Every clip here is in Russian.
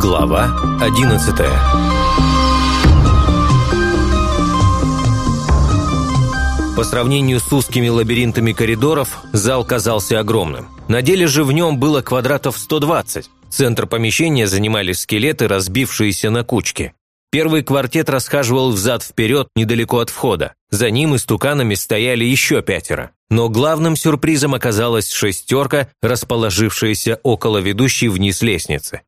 Глава 11 По сравнению с узкими лабиринтами коридоров, зал казался огромным. На деле же в нем было квадратов 120. Центр помещения занимали скелеты, разбившиеся на кучки. Первый квартет расхаживал взад-вперед недалеко от входа. За ним истуканами стояли еще пятеро. Но главным сюрпризом оказалась шестерка, расположившаяся около ведущей вниз лестницы.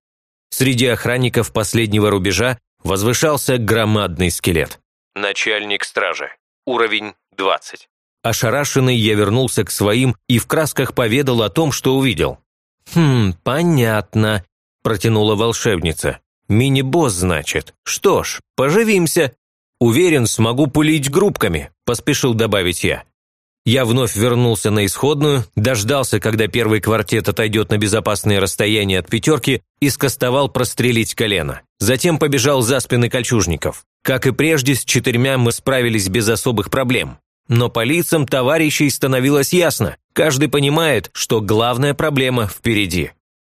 Среди охранников последнего рубежа возвышался громадный скелет. Начальник стражи. Уровень 20. Ошарашенный я вернулся к своим и в красках поведал о том, что увидел. «Хм, понятно», – протянула волшебница. «Мини-босс, значит. Что ж, поживимся». «Уверен, смогу пулить группками», – поспешил добавить я. Я вновь вернулся на исходную, дождался, когда первый квартет отойдет на безопасное расстояние от пятерки и скостовал прострелить колено. Затем побежал за спины кольчужников. Как и прежде, с четырьмя мы справились без особых проблем. Но по лицам товарищей становилось ясно. Каждый понимает, что главная проблема впереди.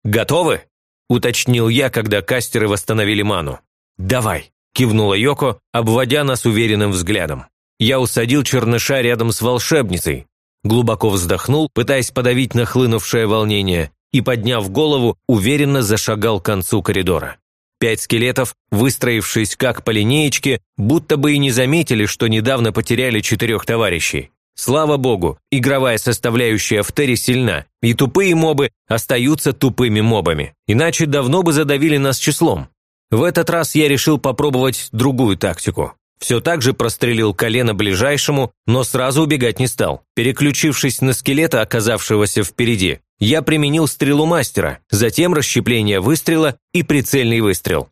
«Готовы?» – уточнил я, когда кастеры восстановили ману. «Давай», – кивнула Йоко, обводя нас уверенным взглядом. Я усадил черныша рядом с волшебницей, глубоко вздохнул, пытаясь подавить нахлынувшее волнение, и, подняв голову, уверенно зашагал к концу коридора. Пять скелетов, выстроившись как по линеечке, будто бы и не заметили, что недавно потеряли четырех товарищей. Слава богу, игровая составляющая в Терре сильна, и тупые мобы остаются тупыми мобами, иначе давно бы задавили нас числом. В этот раз я решил попробовать другую тактику. Все так же прострелил колено ближайшему, но сразу убегать не стал. Переключившись на скелета, оказавшегося впереди, я применил стрелу мастера, затем расщепление выстрела и прицельный выстрел.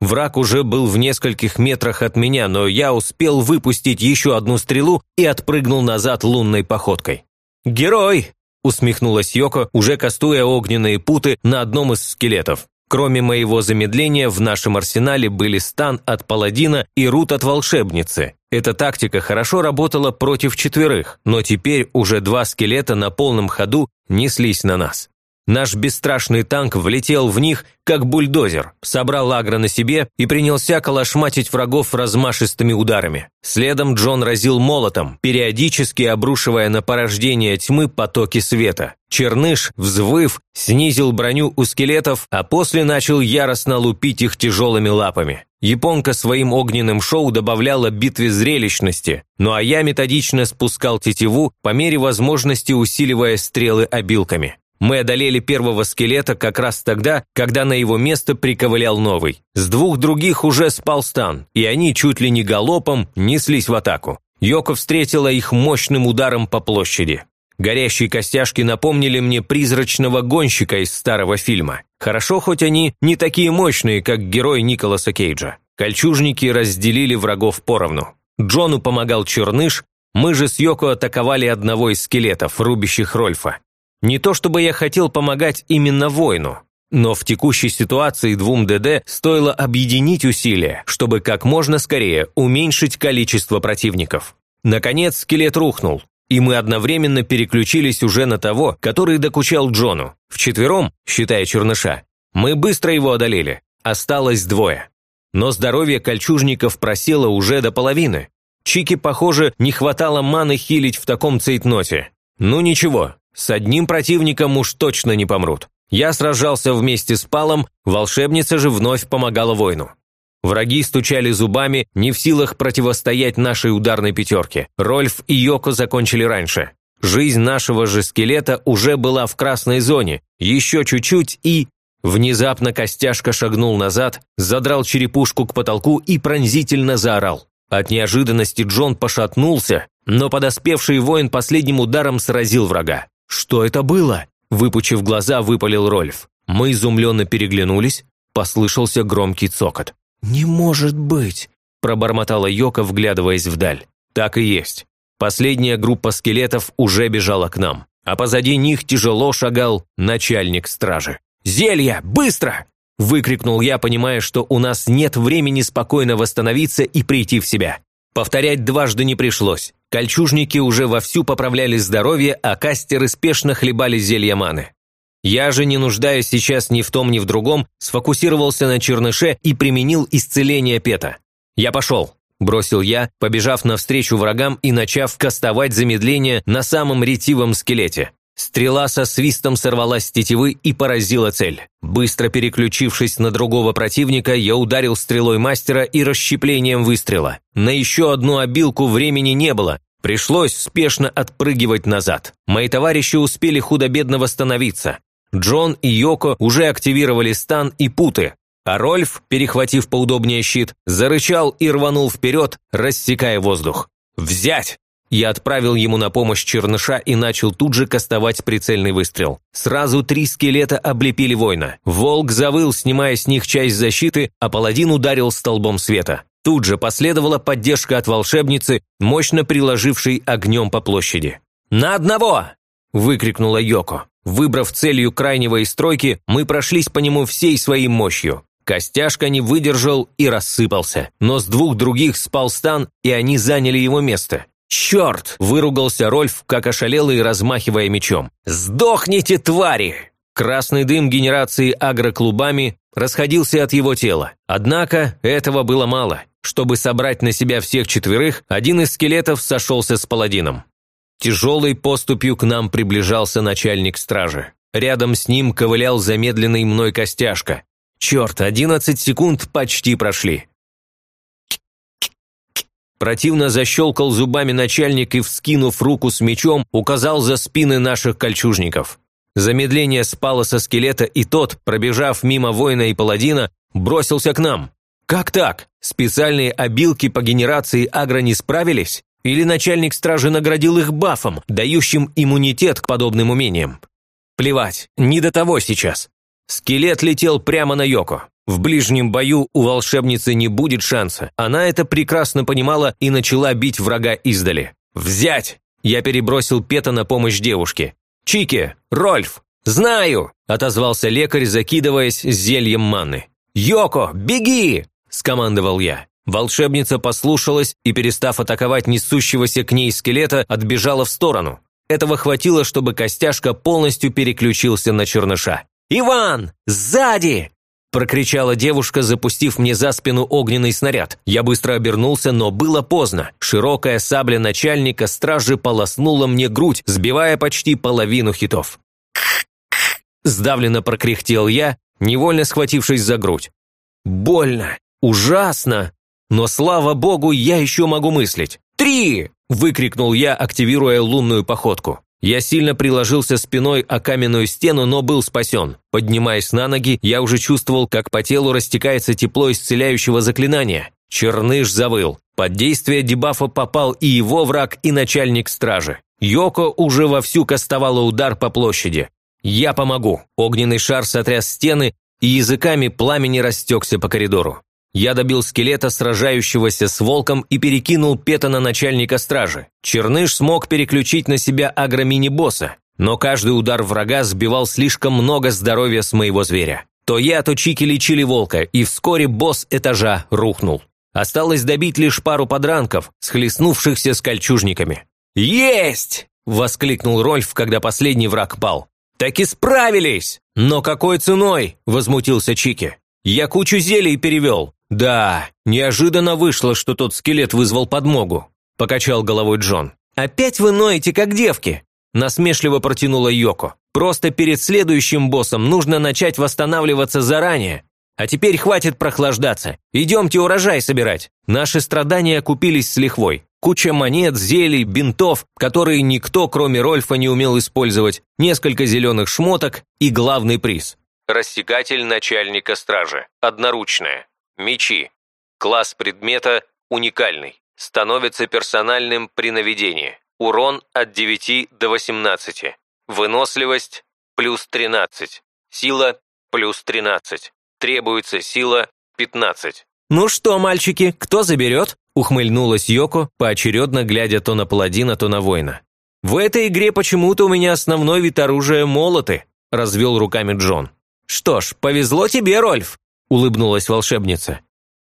Враг уже был в нескольких метрах от меня, но я успел выпустить еще одну стрелу и отпрыгнул назад лунной походкой. «Герой!» – усмехнулась Йоко, уже кастуя огненные путы на одном из скелетов. Кроме моего замедления, в нашем арсенале были стан от паладина и рут от волшебницы. Эта тактика хорошо работала против четверых, но теперь уже два скелета на полном ходу неслись на нас. Наш бесстрашный танк влетел в них, как бульдозер, собрал агро на себе и принялся колошматить врагов размашистыми ударами. Следом Джон разил молотом, периодически обрушивая на порождение тьмы потоки света. Черныш, взвыв, снизил броню у скелетов, а после начал яростно лупить их тяжелыми лапами. Японка своим огненным шоу добавляла битве зрелищности, ну а я методично спускал тетиву, по мере возможности усиливая стрелы обилками. Мы одолели первого скелета как раз тогда, когда на его место приковылял новый. С двух других уже спал стан, и они чуть ли не галопом неслись в атаку. Йоко встретила их мощным ударом по площади. Горящие костяшки напомнили мне призрачного гонщика из старого фильма. Хорошо, хоть они не такие мощные, как герой Николаса Кейджа. Кольчужники разделили врагов поровну. Джону помогал Черныш, мы же с Йоко атаковали одного из скелетов, рубящих Рольфа. Не то чтобы я хотел помогать именно воину, но в текущей ситуации двум ДД стоило объединить усилия, чтобы как можно скорее уменьшить количество противников. Наконец скелет рухнул, и мы одновременно переключились уже на того, который докучал Джону. Вчетвером, считая черныша, мы быстро его одолели. Осталось двое. Но здоровье кольчужников просело уже до половины. Чики, похоже, не хватало маны хилить в таком цейтноте. Ну ничего, с одним противником уж точно не помрут. Я сражался вместе с Палом, волшебница же вновь помогала воину. Враги стучали зубами, не в силах противостоять нашей ударной пятерке. Рольф и Йоко закончили раньше. Жизнь нашего же скелета уже была в красной зоне. Еще чуть-чуть и... Внезапно костяшка шагнул назад, задрал черепушку к потолку и пронзительно заорал. От неожиданности Джон пошатнулся, но подоспевший воин последним ударом сразил врага. «Что это было?» – выпучив глаза, выпалил Рольф. Мы изумленно переглянулись, послышался громкий цокот. «Не может быть!» – пробормотала Йока, вглядываясь вдаль. «Так и есть. Последняя группа скелетов уже бежала к нам, а позади них тяжело шагал начальник стражи. «Зелья! Быстро!» – выкрикнул я, понимая, что у нас нет времени спокойно восстановиться и прийти в себя. Повторять дважды не пришлось. Кольчужники уже вовсю поправляли здоровье, а кастеры спешно хлебали зелья маны. Я же, не нуждаясь сейчас ни в том, ни в другом, сфокусировался на черныше и применил исцеление пета. «Я пошел», – бросил я, побежав навстречу врагам и начав кастовать замедление на самом ретивом скелете. Стрела со свистом сорвалась с тетивы и поразила цель. Быстро переключившись на другого противника, я ударил стрелой мастера и расщеплением выстрела. На еще одну обилку времени не было. Пришлось спешно отпрыгивать назад. Мои товарищи успели худо-бедно восстановиться. Джон и Йоко уже активировали стан и путы, а Рольф, перехватив поудобнее щит, зарычал и рванул вперед, рассекая воздух. «Взять!» Я отправил ему на помощь черныша и начал тут же кастовать прицельный выстрел. Сразу три скелета облепили воина. Волк завыл, снимая с них часть защиты, а паладин ударил столбом света. Тут же последовала поддержка от волшебницы, мощно приложившей огнем по площади. «На одного!» – выкрикнула Йоко. Выбрав целью крайнего из стройки, мы прошлись по нему всей своей мощью. Костяшка не выдержал и рассыпался, но с двух других спал стан, и они заняли его место. «Черт!» – выругался Рольф, как ошалелый, размахивая мечом. «Сдохните, твари!» Красный дым генерации агроклубами расходился от его тела. Однако этого было мало. Чтобы собрать на себя всех четверых, один из скелетов сошелся с паладином. Тяжелой поступью к нам приближался начальник стражи. Рядом с ним ковылял замедленный мной костяшка. Черт, одиннадцать секунд почти прошли. Противно защелкал зубами начальник и, вскинув руку с мечом, указал за спины наших кольчужников. Замедление спало со скелета, и тот, пробежав мимо воина и паладина, бросился к нам. Как так? Специальные обилки по генерации агро не справились? Или начальник стражи наградил их бафом, дающим иммунитет к подобным умениям? Плевать, не до того сейчас. Скелет летел прямо на Йоко. В ближнем бою у волшебницы не будет шанса. Она это прекрасно понимала и начала бить врага издали. «Взять!» Я перебросил Пета на помощь девушке. «Чики! Рольф! Знаю!» – отозвался лекарь, закидываясь зельем маны. «Йоко, беги!» – скомандовал я. Волшебница послушалась и, перестав атаковать несущегося к ней скелета, отбежала в сторону. Этого хватило, чтобы костяшка полностью переключился на черныша. «Иван! Сзади!» Прокричала девушка, запустив мне за спину огненный снаряд. Я быстро обернулся, но было поздно. Широкая сабля начальника стражи полоснула мне грудь, сбивая почти половину хитов. Сдавленно прокряхтел я, невольно схватившись за грудь. Больно, ужасно, но, слава богу, я еще могу мыслить. «Три!» – выкрикнул я, активируя лунную походку. Я сильно приложился спиной о каменную стену, но был спасен. Поднимаясь на ноги, я уже чувствовал, как по телу растекается тепло исцеляющего заклинания. Черныш завыл. Под действие дебафа попал и его враг, и начальник стражи. Йоко уже вовсю кастовала удар по площади. «Я помогу!» Огненный шар сотряс стены, и языками пламени растекся по коридору. Я добил скелета, сражающегося с волком, и перекинул пета на начальника стражи. Черныш смог переключить на себя агромини-босса, но каждый удар врага сбивал слишком много здоровья с моего зверя. То я, то Чики лечили волка, и вскоре босс этажа рухнул. Осталось добить лишь пару подранков, схлестнувшихся с кольчужниками. «Есть!» – воскликнул Рольф, когда последний враг пал. «Так и справились!» «Но какой ценой?» – возмутился Чики. «Я кучу зелий перевел, «Да, неожиданно вышло, что тот скелет вызвал подмогу», – покачал головой Джон. «Опять вы ноете, как девки?» – насмешливо протянула Йоко. «Просто перед следующим боссом нужно начать восстанавливаться заранее. А теперь хватит прохлаждаться. Идемте урожай собирать. Наши страдания купились с лихвой. Куча монет, зелий, бинтов, которые никто, кроме Рольфа, не умел использовать, несколько зеленых шмоток и главный приз. Рассекатель начальника стражи. Одноручная. Мечи. Класс предмета уникальный. Становится персональным при наведении. Урон от 9 до 18. Выносливость плюс 13. Сила плюс 13. Требуется сила 15. «Ну что, мальчики, кто заберет?» – ухмыльнулась Йоко, поочередно глядя то на паладина, то на воина. «В этой игре почему-то у меня основной вид оружия – молоты», – развел руками Джон. «Что ж, повезло тебе, Рольф. – улыбнулась волшебница.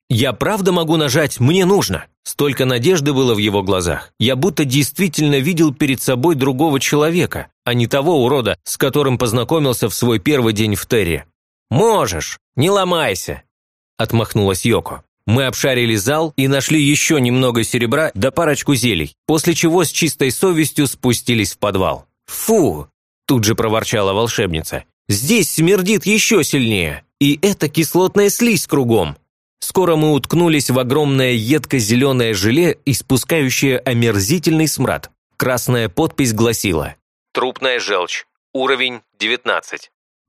«Я правда могу нажать «мне нужно»?» Столько надежды было в его глазах. Я будто действительно видел перед собой другого человека, а не того урода, с которым познакомился в свой первый день в Терре. «Можешь, не ломайся!» – отмахнулась Йоко. Мы обшарили зал и нашли еще немного серебра да парочку зелий, после чего с чистой совестью спустились в подвал. «Фу!» – тут же проворчала волшебница. «Здесь смердит еще сильнее, и это кислотная слизь кругом!» Скоро мы уткнулись в огромное едко-зеленое желе, испускающее омерзительный смрад. Красная подпись гласила «Трупная желчь. Уровень 19».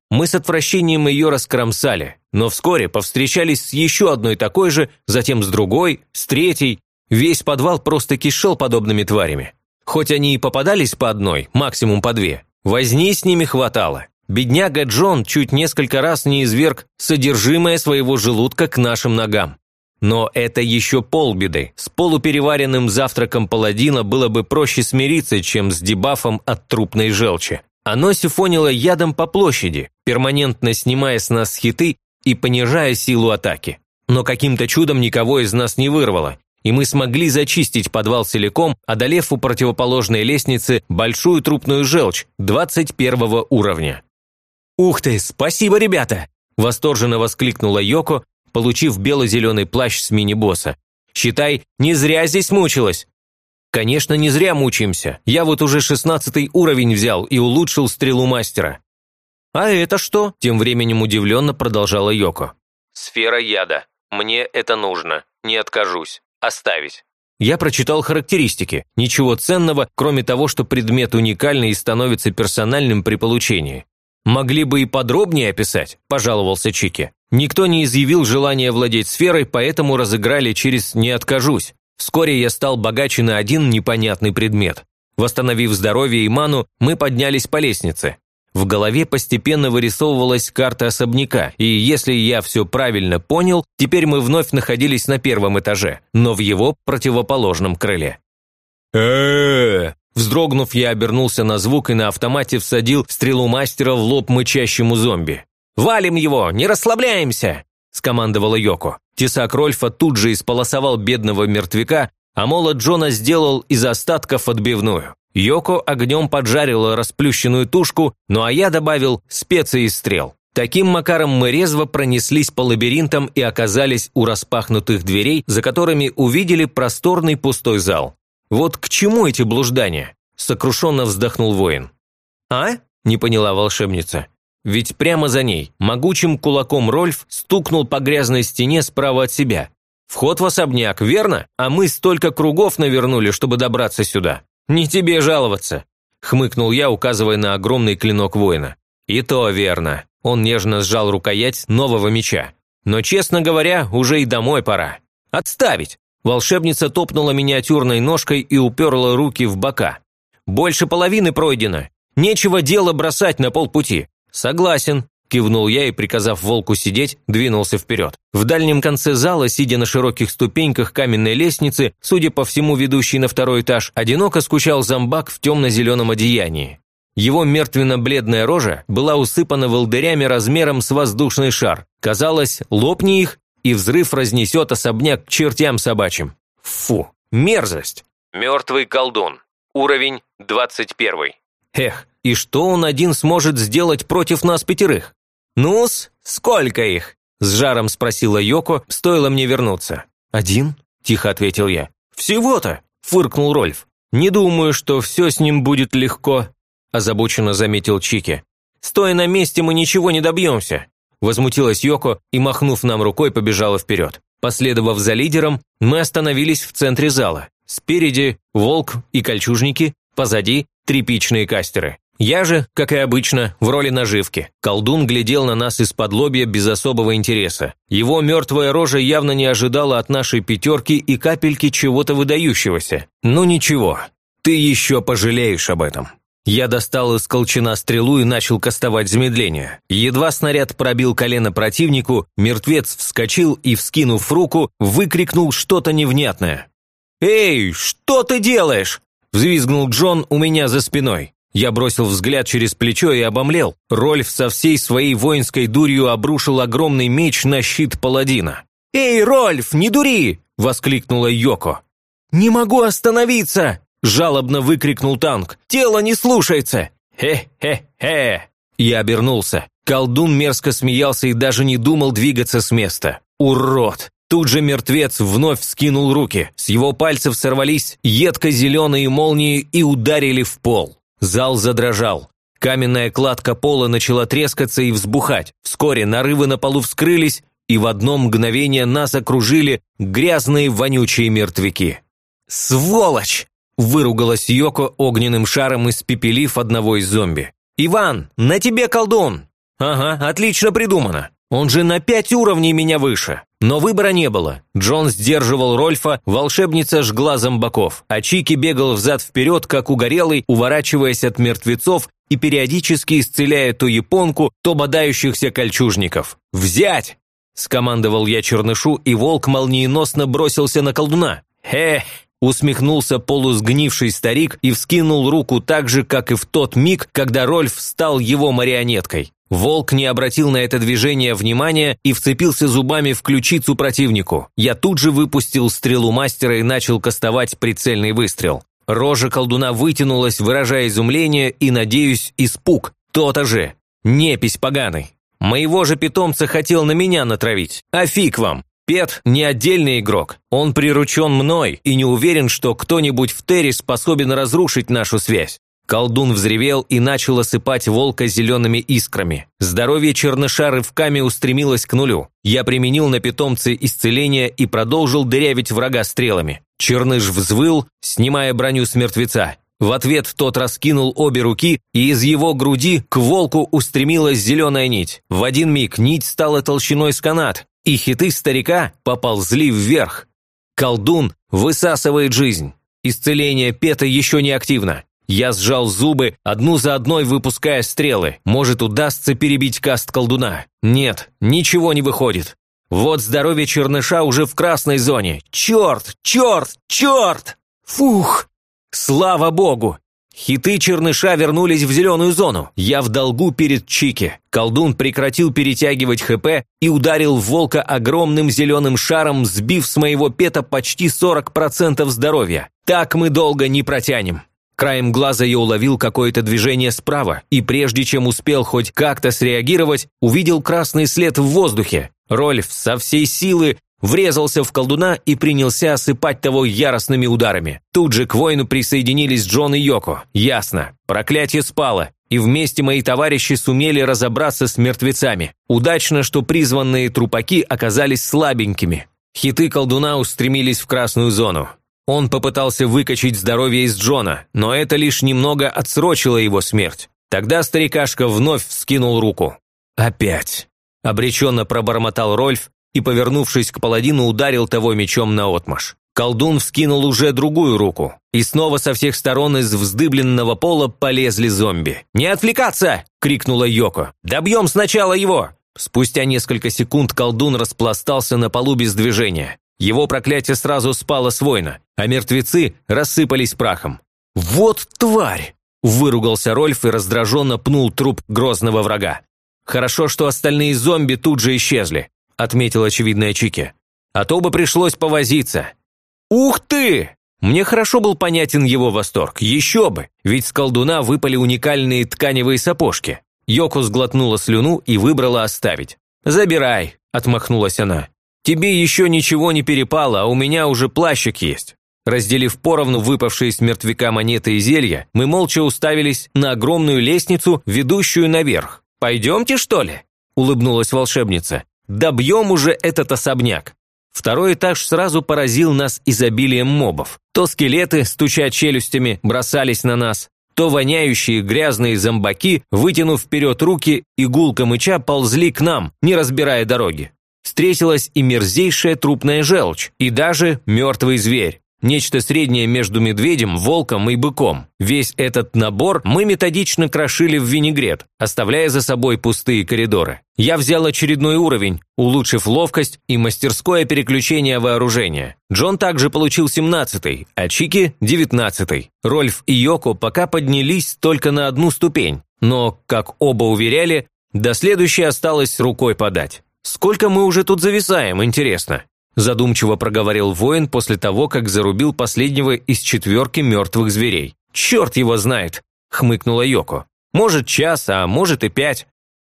Мы с отвращением ее раскромсали, но вскоре повстречались с еще одной такой же, затем с другой, с третьей. Весь подвал просто кишел подобными тварями. Хоть они и попадались по одной, максимум по две, возни с ними хватало. Бедняга Джон чуть несколько раз не изверг содержимое своего желудка к нашим ногам. Но это еще полбеды. С полупереваренным завтраком паладина было бы проще смириться, чем с дебафом от трупной желчи. Оно сифонило ядом по площади, перманентно снимая с нас хиты и понижая силу атаки. Но каким-то чудом никого из нас не вырвало, и мы смогли зачистить подвал целиком, одолев у противоположной лестницы большую трупную желчь 21 уровня. «Ух ты, спасибо, ребята!» – восторженно воскликнула Йоко, получив бело-зеленый плащ с мини-босса. «Считай, не зря здесь мучилась!» Конечно, не зря мучаемся. Я вот уже шестнадцатый уровень взял и улучшил стрелу мастера. А это что? Тем временем удивленно продолжала Йоко. Сфера яда. Мне это нужно. Не откажусь. Оставить. Я прочитал характеристики. Ничего ценного, кроме того, что предмет уникальный и становится персональным при получении. «Могли бы и подробнее описать», – пожаловался Чики. «Никто не изъявил желания владеть сферой, поэтому разыграли через «не откажусь». Вскоре я стал богаче на один непонятный предмет. Восстановив здоровье и ману, мы поднялись по лестнице. В голове постепенно вырисовывалась карта особняка, и если я все правильно понял, теперь мы вновь находились на первом этаже, но в его противоположном крыле. э Вздрогнув, я обернулся на звук и на автомате всадил стрелу мастера в лоб мычащему зомби. «Валим его! Не расслабляемся!» – скомандовала Йоко. Тесак Рольфа тут же исполосовал бедного мертвяка, а молот Джона сделал из остатков отбивную. Йоко огнем поджарила расплющенную тушку, ну а я добавил специи и стрел. Таким макаром мы резво пронеслись по лабиринтам и оказались у распахнутых дверей, за которыми увидели просторный пустой зал. Вот к чему эти блуждания? Сокрушенно вздохнул воин. «А?» – не поняла волшебница. Ведь прямо за ней могучим кулаком Рольф стукнул по грязной стене справа от себя. Вход в особняк, верно? А мы столько кругов навернули, чтобы добраться сюда. Не тебе жаловаться, хмыкнул я, указывая на огромный клинок воина. И то верно. Он нежно сжал рукоять нового меча. Но, честно говоря, уже и домой пора. Отставить! Волшебница топнула миниатюрной ножкой и уперла руки в бока. Больше половины пройдено. Нечего дело бросать на полпути. «Согласен», – кивнул я и, приказав волку сидеть, двинулся вперед. В дальнем конце зала, сидя на широких ступеньках каменной лестницы, судя по всему ведущей на второй этаж, одиноко скучал зомбак в темно-зеленом одеянии. Его мертвенно-бледная рожа была усыпана волдырями размером с воздушный шар. Казалось, лопни их, и взрыв разнесет особняк к чертям собачьим. Фу, мерзость. Мертвый колдун. Уровень 21. Эх, и что он один сможет сделать против нас пятерых? Ну-с, сколько их? С жаром спросила Йоко, стоило мне вернуться. «Один?» – тихо ответил я. «Всего-то!» – фыркнул Рольф. «Не думаю, что все с ним будет легко», – озабоченно заметил Чики. «Стоя на месте, мы ничего не добьемся», – возмутилась Йоко и, махнув нам рукой, побежала вперед. Последовав за лидером, мы остановились в центре зала. Спереди – волк и кольчужники, позади – тряпичные кастеры. Я же, как и обычно, в роли наживки. Колдун глядел на нас из-под лобья без особого интереса. Его мертвая рожа явно не ожидала от нашей пятерки и капельки чего-то выдающегося. Ну ничего, ты еще пожалеешь об этом. Я достал из колчана стрелу и начал кастовать замедление. Едва снаряд пробил колено противнику, мертвец вскочил и, вскинув руку, выкрикнул что-то невнятное. «Эй, что ты делаешь?» – взвизгнул Джон у меня за спиной. Я бросил взгляд через плечо и обомлел. Рольф со всей своей воинской дурью обрушил огромный меч на щит паладина. «Эй, Рольф, не дури!» – воскликнула Йоко. «Не могу остановиться!» – жалобно выкрикнул танк. «Тело не слушается!» «Хе-хе-хе!» Я обернулся. Колдун мерзко смеялся и даже не думал двигаться с места. «Урод!» Тут же мертвец вновь скинул руки. С его пальцев сорвались едко-зеленые молнии и ударили в пол. Зал задрожал. Каменная кладка пола начала трескаться и взбухать. Вскоре нарывы на полу вскрылись, и в одно мгновение нас окружили грязные вонючие мертвяки. «Сволочь!» – выругалась Йоко огненным шаром, испепелив одного из зомби. «Иван, на тебе колдун!» «Ага, отлично придумано. Он же на пять уровней меня выше. Но выбора не было. Джон сдерживал Рольфа, волшебница жгла зомбаков, а Чики бегал взад-вперед, как угорелый, уворачиваясь от мертвецов и периодически исцеляя то японку, то бодающихся кольчужников. «Взять!» – скомандовал я чернышу, и волк молниеносно бросился на колдуна. «Хе!» – усмехнулся полусгнивший старик и вскинул руку так же, как и в тот миг, когда Рольф стал его марионеткой. Волк не обратил на это движение внимания и вцепился зубами в ключицу противнику. Я тут же выпустил стрелу мастера и начал кастовать прицельный выстрел. Рожа колдуна вытянулась, выражая изумление и, надеюсь, испуг. То-то же. Непись поганый. Моего же питомца хотел на меня натравить. А фиг вам. Пет – не отдельный игрок. Он приручен мной и не уверен, что кто-нибудь в Терри способен разрушить нашу связь. Колдун взревел и начал осыпать волка зелеными искрами. Здоровье черныша рывками устремилось к нулю. Я применил на питомце исцеление и продолжил дырявить врага стрелами. Черныш взвыл, снимая броню с мертвеца. В ответ тот раскинул обе руки, и из его груди к волку устремилась зеленая нить. В один миг нить стала толщиной с канат, и хиты старика поползли вверх. Колдун высасывает жизнь. Исцеление Пета еще не активно. Я сжал зубы, одну за одной выпуская стрелы. Может, удастся перебить каст колдуна. Нет, ничего не выходит. Вот здоровье черныша уже в красной зоне. Черт, черт, черт! Фух! Слава богу! Хиты черныша вернулись в зеленую зону. Я в долгу перед Чики. Колдун прекратил перетягивать ХП и ударил волка огромным зеленым шаром, сбив с моего пета почти 40% здоровья. Так мы долго не протянем. Краем глаза я уловил какое-то движение справа, и прежде чем успел хоть как-то среагировать, увидел красный след в воздухе. Рольф со всей силы врезался в колдуна и принялся осыпать того яростными ударами. Тут же к воину присоединились Джон и Йоко. Ясно, проклятие спало, и вместе мои товарищи сумели разобраться с мертвецами. Удачно, что призванные трупаки оказались слабенькими. Хиты колдуна устремились в красную зону. Он попытался выкачать здоровье из Джона, но это лишь немного отсрочило его смерть. Тогда старикашка вновь вскинул руку. «Опять!» – обреченно пробормотал Рольф и, повернувшись к паладину, ударил того мечом на отмаш. Колдун вскинул уже другую руку, и снова со всех сторон из вздыбленного пола полезли зомби. «Не отвлекаться!» – крикнула Йоко. «Добьем сначала его!» Спустя несколько секунд колдун распластался на полу без движения. Его проклятие сразу спало с воина, а мертвецы рассыпались прахом. «Вот тварь!» – выругался Рольф и раздраженно пнул труп грозного врага. «Хорошо, что остальные зомби тут же исчезли», – отметил очевидная Чики. «А то бы пришлось повозиться». «Ух ты!» Мне хорошо был понятен его восторг. Еще бы! Ведь с колдуна выпали уникальные тканевые сапожки. Йоко сглотнула слюну и выбрала оставить. «Забирай», – отмахнулась она. Тебе еще ничего не перепало, а у меня уже плащик есть». Разделив поровну выпавшие с мертвяка монеты и зелья, мы молча уставились на огромную лестницу, ведущую наверх. «Пойдемте, что ли?» – улыбнулась волшебница. «Добьем уже этот особняк». Второй этаж сразу поразил нас изобилием мобов. То скелеты, стуча челюстями, бросались на нас, то воняющие грязные зомбаки, вытянув вперед руки, игулка мыча ползли к нам, не разбирая дороги встретилась и мерзейшая трупная желчь, и даже мертвый зверь. Нечто среднее между медведем, волком и быком. Весь этот набор мы методично крошили в винегрет, оставляя за собой пустые коридоры. Я взял очередной уровень, улучшив ловкость и мастерское переключение вооружения. Джон также получил 17-й, а Чики – 19-й. Рольф и Йоко пока поднялись только на одну ступень, но, как оба уверяли, до следующей осталось рукой подать. Сколько мы уже тут зависаем, интересно?» Задумчиво проговорил воин после того, как зарубил последнего из четверки мертвых зверей. «Черт его знает!» – хмыкнула Йоко. «Может, час, а может и пять».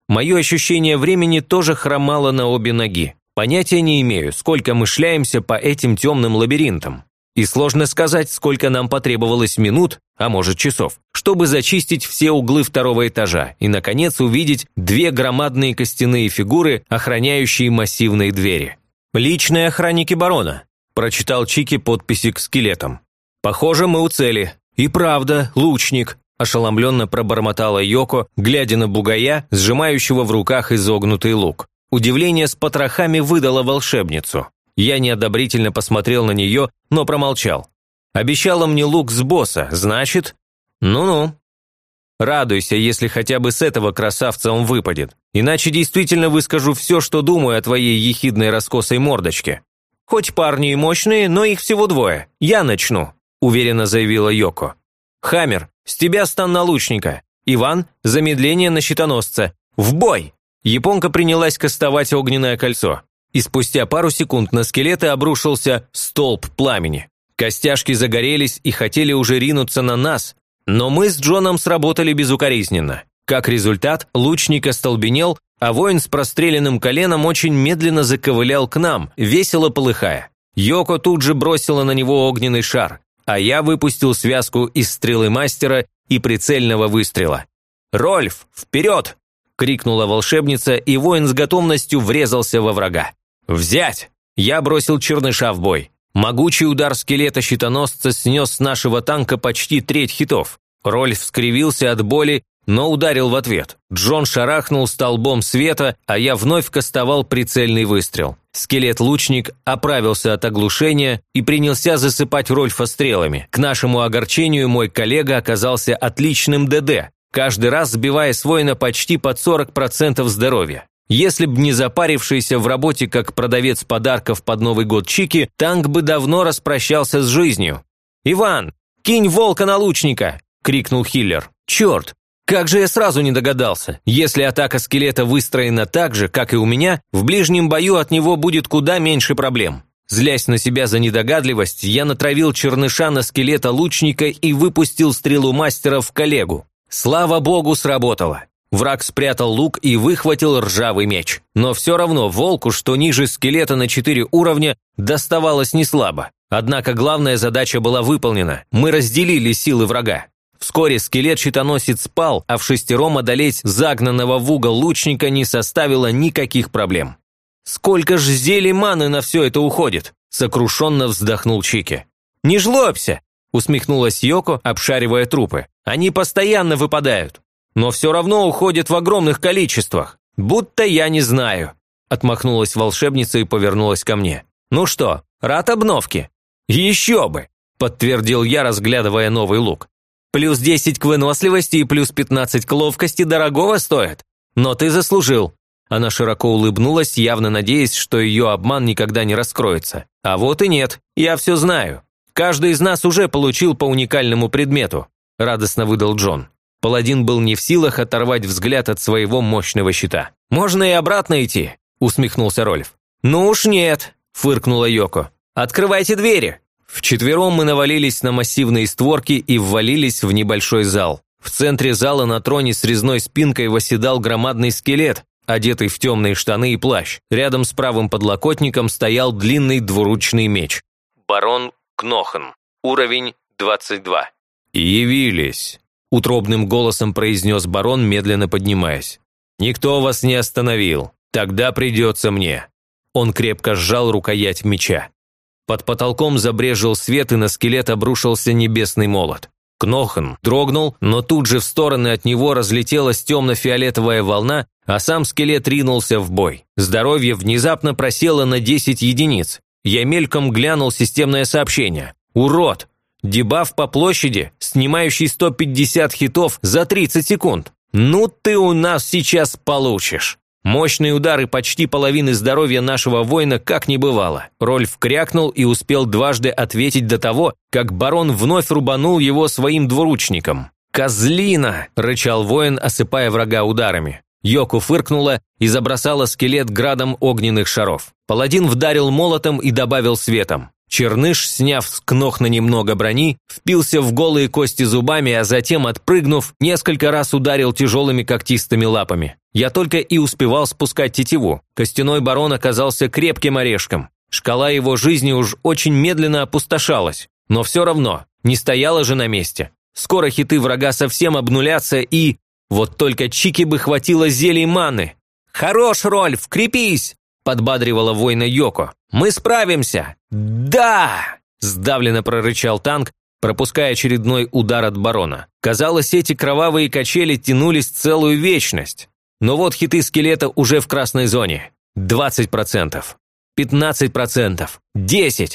Мое ощущение времени тоже хромало на обе ноги. Понятия не имею, сколько мы шляемся по этим темным лабиринтам. И сложно сказать, сколько нам потребовалось минут, а может часов, чтобы зачистить все углы второго этажа и, наконец, увидеть две громадные костяные фигуры, охраняющие массивные двери. «Личные охранники барона», – прочитал Чики подписи к скелетам. «Похоже, мы у цели. И правда, лучник», – ошеломленно пробормотала Йоко, глядя на бугая, сжимающего в руках изогнутый лук. Удивление с потрохами выдало волшебницу. Я неодобрительно посмотрел на нее, но промолчал. Обещала мне лук с босса, значит... Ну-ну. Радуйся, если хотя бы с этого красавца он выпадет. Иначе действительно выскажу все, что думаю о твоей ехидной раскосой мордочке. Хоть парни и мощные, но их всего двое. Я начну», – уверенно заявила Йоко. «Хаммер, с тебя стан на лучника. Иван, замедление на щитоносца. В бой!» Японка принялась кастовать огненное кольцо и спустя пару секунд на скелеты обрушился столб пламени. Костяшки загорелись и хотели уже ринуться на нас, но мы с Джоном сработали безукоризненно. Как результат, лучник остолбенел, а воин с простреленным коленом очень медленно заковылял к нам, весело полыхая. Йоко тут же бросила на него огненный шар, а я выпустил связку из стрелы мастера и прицельного выстрела. «Рольф, вперед!» – крикнула волшебница, и воин с готовностью врезался во врага. «Взять!» Я бросил черныша в бой. Могучий удар скелета щитоносца снес с нашего танка почти треть хитов. Рольф скривился от боли, но ударил в ответ. Джон шарахнул столбом света, а я вновь кастовал прицельный выстрел. Скелет-лучник оправился от оглушения и принялся засыпать Рольфа стрелами. К нашему огорчению мой коллега оказался отличным ДД, каждый раз сбивая с воина почти под 40% здоровья. Если б не запарившийся в работе как продавец подарков под Новый год Чики, танк бы давно распрощался с жизнью. «Иван, кинь волка на лучника!» – крикнул Хиллер. «Черт! Как же я сразу не догадался! Если атака скелета выстроена так же, как и у меня, в ближнем бою от него будет куда меньше проблем». Злясь на себя за недогадливость, я натравил черныша на скелета лучника и выпустил стрелу мастера в коллегу. Слава богу, сработало. Враг спрятал лук и выхватил ржавый меч. Но все равно волку, что ниже скелета на четыре уровня, доставалось неслабо. Однако главная задача была выполнена. Мы разделили силы врага. Вскоре скелет-щитоносец спал, а в шестером одолеть загнанного в угол лучника не составило никаких проблем. «Сколько ж зелий маны на все это уходит?» – сокрушенно вздохнул Чики. «Не жлобся!» – усмехнулась Йоко, обшаривая трупы. «Они постоянно выпадают но все равно уходит в огромных количествах. Будто я не знаю». Отмахнулась волшебница и повернулась ко мне. «Ну что, рад обновке?» «Еще бы!» – подтвердил я, разглядывая новый лук. «Плюс 10 к выносливости и плюс 15 к ловкости дорогого стоят. Но ты заслужил». Она широко улыбнулась, явно надеясь, что ее обман никогда не раскроется. «А вот и нет, я все знаю. Каждый из нас уже получил по уникальному предмету», – радостно выдал Джон. Паладин был не в силах оторвать взгляд от своего мощного щита. «Можно и обратно идти», – усмехнулся Рольф. «Ну уж нет», – фыркнула Йоко. «Открывайте двери!» Вчетвером мы навалились на массивные створки и ввалились в небольшой зал. В центре зала на троне с резной спинкой восседал громадный скелет, одетый в темные штаны и плащ. Рядом с правым подлокотником стоял длинный двуручный меч. Барон Кнохан. Уровень 22. «Явились», утробным голосом произнес барон, медленно поднимаясь. «Никто вас не остановил. Тогда придется мне». Он крепко сжал рукоять меча. Под потолком забрежил свет, и на скелет обрушился небесный молот. Кнохан дрогнул, но тут же в стороны от него разлетелась темно-фиолетовая волна, а сам скелет ринулся в бой. Здоровье внезапно просело на 10 единиц. Я мельком глянул системное сообщение. «Урод! Дебаф по площади, снимающий 150 хитов за 30 секунд. Ну ты у нас сейчас получишь. Мощные удары почти половины здоровья нашего воина как не бывало. Рольф крякнул и успел дважды ответить до того, как барон вновь рубанул его своим двуручником. «Козлина!» – рычал воин, осыпая врага ударами. Йоку фыркнула и забросала скелет градом огненных шаров. Паладин вдарил молотом и добавил светом. Черныш, сняв с Кнохна немного брони, впился в голые кости зубами, а затем, отпрыгнув, несколько раз ударил тяжелыми когтистыми лапами. Я только и успевал спускать тетиву. Костяной барон оказался крепким орешком. Шкала его жизни уж очень медленно опустошалась. Но все равно, не стояла же на месте. Скоро хиты врага совсем обнулятся и... Вот только Чики бы хватило зелий маны. «Хорош, Рольф, крепись!» – подбадривала воина Йоко. «Мы справимся!» «Да!» – сдавленно прорычал танк, пропуская очередной удар от барона. Казалось, эти кровавые качели тянулись целую вечность. Но вот хиты скелета уже в красной зоне. 20%. 15%. 10%.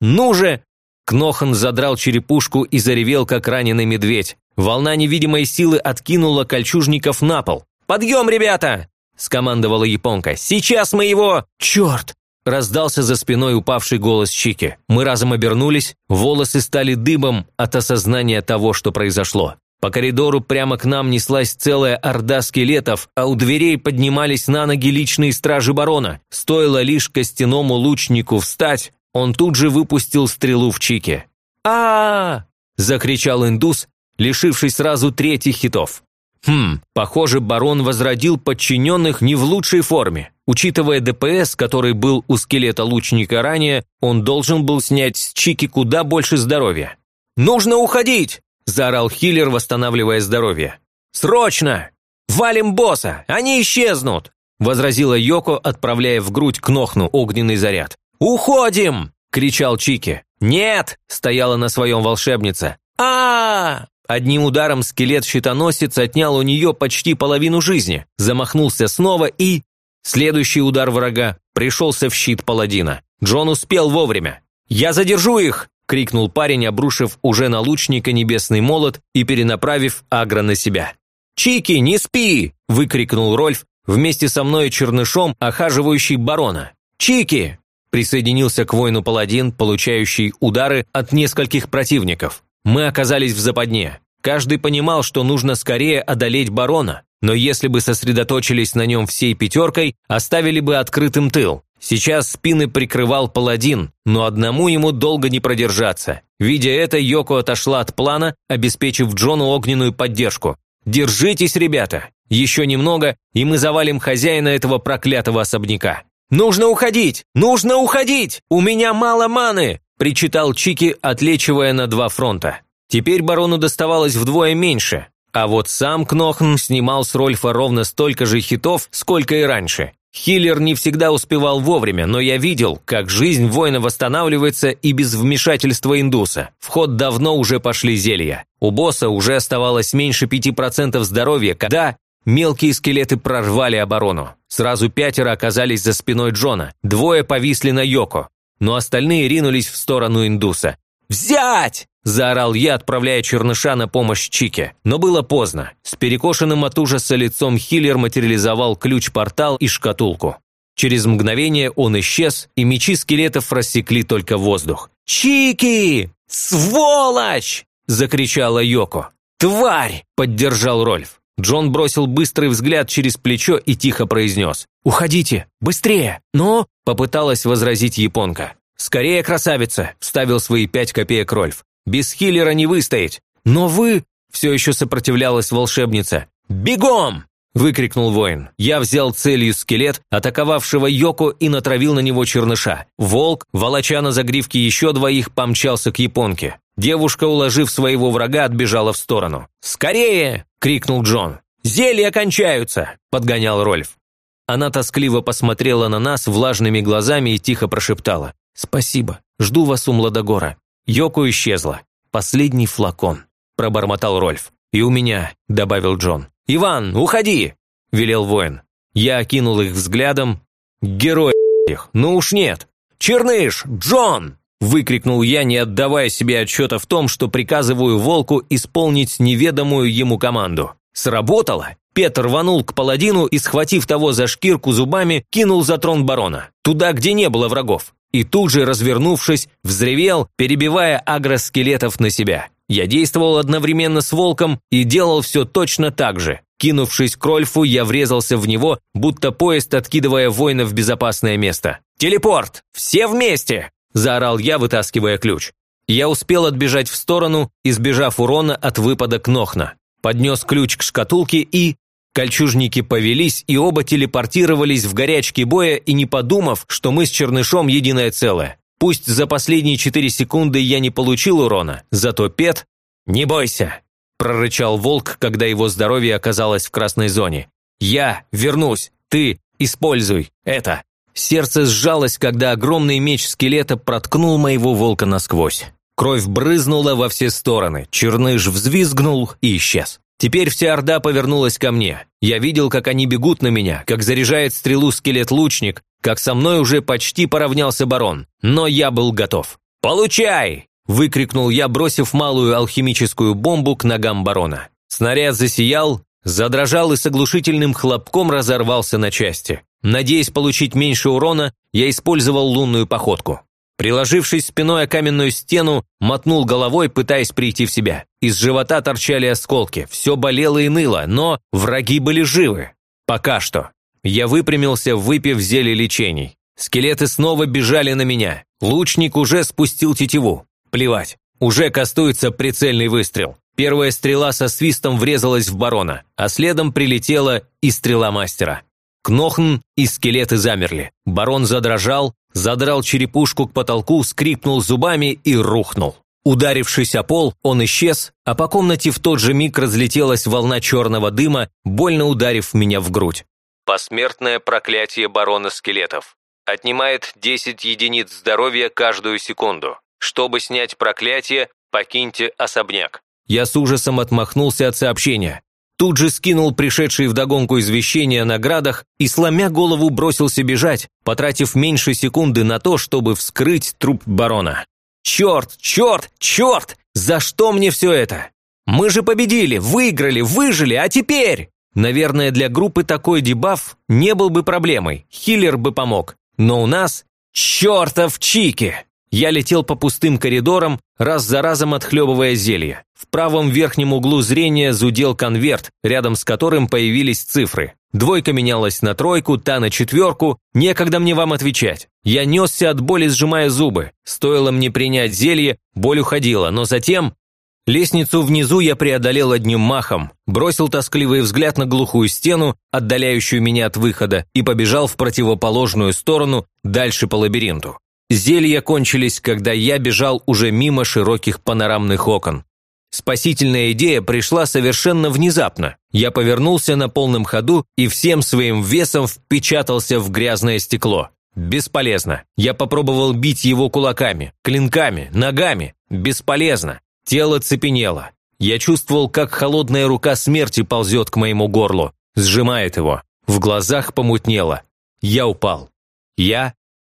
Ну же! Кнохан задрал черепушку и заревел, как раненый медведь. Волна невидимой силы откинула кольчужников на пол. «Подъем, ребята!» – скомандовала японка. «Сейчас мы его...» «Черт!» – раздался за спиной упавший голос Чики. Мы разом обернулись, волосы стали дыбом от осознания того, что произошло. По коридору прямо к нам неслась целая орда скелетов, а у дверей поднимались на ноги личные стражи барона. Стоило лишь костяному лучнику встать, он тут же выпустил стрелу в Чики. а, закричал индус, лишившись сразу третьих хитов. Хм, похоже, барон возродил подчиненных не в лучшей форме. Учитывая ДПС, который был у скелета лучника ранее, он должен был снять с Чики куда больше здоровья. «Нужно уходить!» – заорал Хиллер, восстанавливая здоровье. «Срочно! Валим босса! Они исчезнут!» – возразила Йоко, отправляя в грудь к Нохну огненный заряд. «Уходим!» – кричал Чики. «Нет!» – стояла на своем волшебница. а, Одним ударом скелет-щитоносец отнял у нее почти половину жизни, замахнулся снова и... Следующий удар врага пришелся в щит паладина. Джон успел вовремя. «Я задержу их!» – крикнул парень, обрушив уже на лучника небесный молот и перенаправив агро на себя. «Чики, не спи!» – выкрикнул Рольф, вместе со мной чернышом, охаживающий барона. «Чики!» Присоединился к воину паладин, получающий удары от нескольких противников. Мы оказались в западне. Каждый понимал, что нужно скорее одолеть барона, но если бы сосредоточились на нем всей пятеркой, оставили бы открытым тыл. Сейчас спины прикрывал паладин, но одному ему долго не продержаться. Видя это, Йоко отошла от плана, обеспечив Джону огненную поддержку. «Держитесь, ребята! Еще немного, и мы завалим хозяина этого проклятого особняка!» «Нужно уходить! Нужно уходить! У меня мало маны!» – причитал Чики, отлечивая на два фронта. Теперь барону доставалось вдвое меньше, а вот сам Кнохн снимал с Рольфа ровно столько же хитов, сколько и раньше. Хиллер не всегда успевал вовремя, но я видел, как жизнь воина восстанавливается и без вмешательства индуса. В ход давно уже пошли зелья. У босса уже оставалось меньше 5% здоровья, когда Мелкие скелеты прорвали оборону. Сразу пятеро оказались за спиной Джона, двое повисли на Йоко, но остальные ринулись в сторону индуса. «Взять!» – заорал я, отправляя черныша на помощь Чике. Но было поздно. С перекошенным от ужаса лицом Хиллер материализовал ключ-портал и шкатулку. Через мгновение он исчез, и мечи скелетов рассекли только воздух. «Чики! Сволочь!» – закричала Йоко. «Тварь!» – поддержал Рольф. Джон бросил быстрый взгляд через плечо и тихо произнес. «Уходите! Быстрее! Но...» – попыталась возразить японка. «Скорее, красавица!» – вставил свои пять копеек Рольф. «Без хиллера не выстоять!» «Но вы...» – все еще сопротивлялась волшебница. «Бегом!» – выкрикнул воин. Я взял целью скелет, атаковавшего Йоко и натравил на него черныша. Волк, волоча на загривке еще двоих, помчался к японке. Девушка, уложив своего врага, отбежала в сторону. «Скорее!» – крикнул Джон. «Зелья кончаются!» – подгонял Рольф. Она тоскливо посмотрела на нас влажными глазами и тихо прошептала. «Спасибо. Жду вас у Младогора». Йоко исчезла. «Последний флакон», – пробормотал Рольф. «И у меня», – добавил Джон. «Иван, уходи!» – велел воин. Я окинул их взглядом. «Герой их! Ну уж нет! Черныш! Джон!» Выкрикнул я, не отдавая себе отчета в том, что приказываю волку исполнить неведомую ему команду. Сработало. Петр рванул к паладину и, схватив того за шкирку зубами, кинул за трон барона. Туда, где не было врагов. И тут же, развернувшись, взревел, перебивая агроскелетов на себя. Я действовал одновременно с волком и делал все точно так же. Кинувшись к Рольфу, я врезался в него, будто поезд, откидывая воина в безопасное место. «Телепорт! Все вместе!» – заорал я, вытаскивая ключ. Я успел отбежать в сторону, избежав урона от выпада Кнохна. Поднес ключ к шкатулке и... Кольчужники повелись и оба телепортировались в горячке боя и не подумав, что мы с Чернышом единое целое. Пусть за последние четыре секунды я не получил урона, зато Пет... «Не бойся!» – прорычал волк, когда его здоровье оказалось в красной зоне. «Я вернусь! Ты используй это!» Сердце сжалось, когда огромный меч скелета проткнул моего волка насквозь. Кровь брызнула во все стороны, черныш взвизгнул и исчез. Теперь вся орда повернулась ко мне. Я видел, как они бегут на меня, как заряжает стрелу скелет-лучник, как со мной уже почти поравнялся барон. Но я был готов. «Получай!» – выкрикнул я, бросив малую алхимическую бомбу к ногам барона. Снаряд засиял, задрожал и с оглушительным хлопком разорвался на части. Надеясь получить меньше урона, я использовал лунную походку. Приложившись спиной о каменную стену, мотнул головой, пытаясь прийти в себя. Из живота торчали осколки, все болело и ныло, но враги были живы. Пока что. Я выпрямился, выпив зелье лечений. Скелеты снова бежали на меня. Лучник уже спустил тетиву. Плевать. Уже кастуется прицельный выстрел. Первая стрела со свистом врезалась в барона, а следом прилетела и стрела мастера. Кнохн и скелеты замерли. Барон задрожал, задрал черепушку к потолку, скрипнул зубами и рухнул. Ударившись о пол, он исчез, а по комнате в тот же миг разлетелась волна черного дыма, больно ударив меня в грудь. Посмертное проклятие барона скелетов. Отнимает 10 единиц здоровья каждую секунду. Чтобы снять проклятие, покиньте особняк. Я с ужасом отмахнулся от сообщения. Тут же скинул пришедшие вдогонку извещения о наградах и, сломя голову, бросился бежать, потратив меньше секунды на то, чтобы вскрыть труп барона. «Черт, черт, черт! За что мне все это? Мы же победили, выиграли, выжили, а теперь...» Наверное, для группы такой дебаф не был бы проблемой, хиллер бы помог. Но у нас чертов чики! Я летел по пустым коридорам, раз за разом отхлебывая зелье. В правом верхнем углу зрения зудел конверт, рядом с которым появились цифры. Двойка менялась на тройку, та на четверку. Некогда мне вам отвечать. Я несся от боли, сжимая зубы. Стоило мне принять зелье, боль уходила, но затем... Лестницу внизу я преодолел одним махом, бросил тоскливый взгляд на глухую стену, отдаляющую меня от выхода, и побежал в противоположную сторону, дальше по лабиринту. Зелья кончились, когда я бежал уже мимо широких панорамных окон. Спасительная идея пришла совершенно внезапно. Я повернулся на полном ходу и всем своим весом впечатался в грязное стекло. Бесполезно. Я попробовал бить его кулаками, клинками, ногами. Бесполезно. Тело цепенело. Я чувствовал, как холодная рука смерти ползет к моему горлу, сжимает его. В глазах помутнело. Я упал. Я